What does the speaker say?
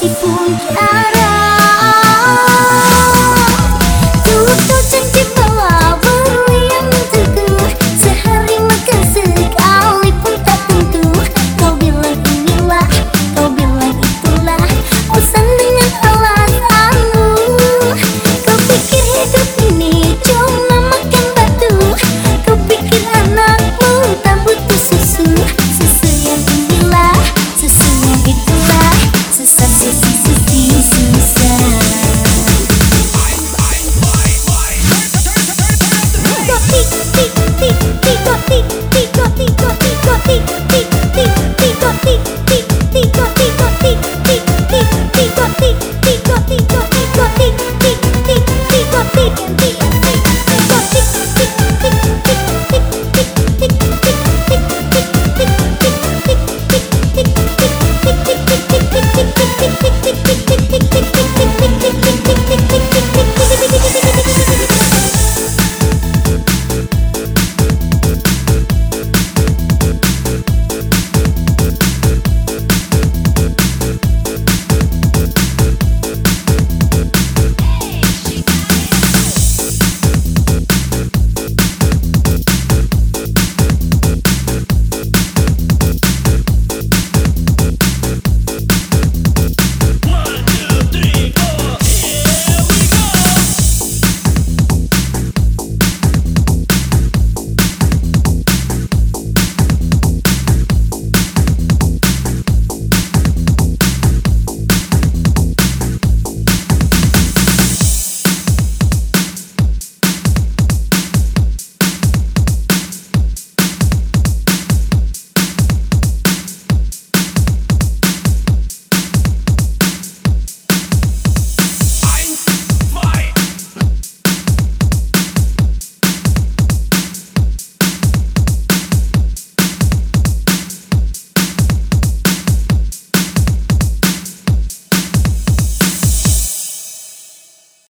si funtará.